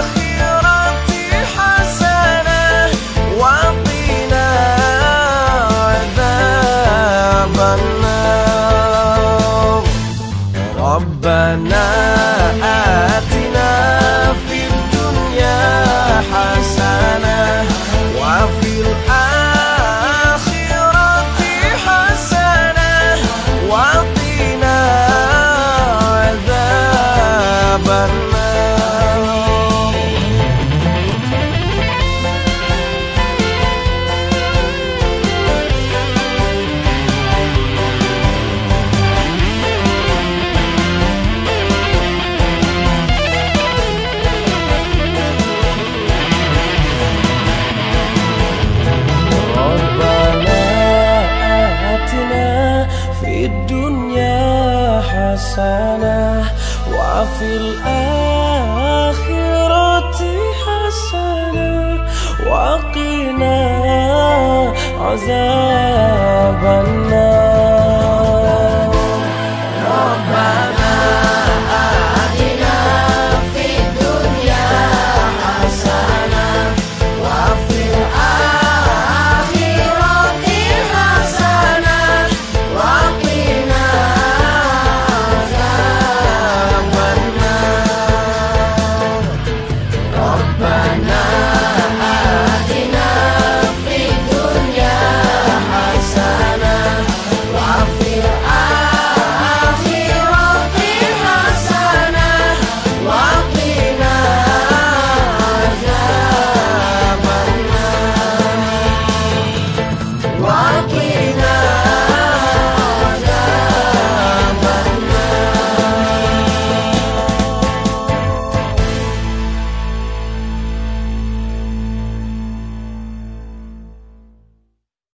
Akhirati hasanah wa qina adzaban nar ربنا آتنا في الدنيا حسنة وفي الآخرة حسنة وقنا عذاب النار.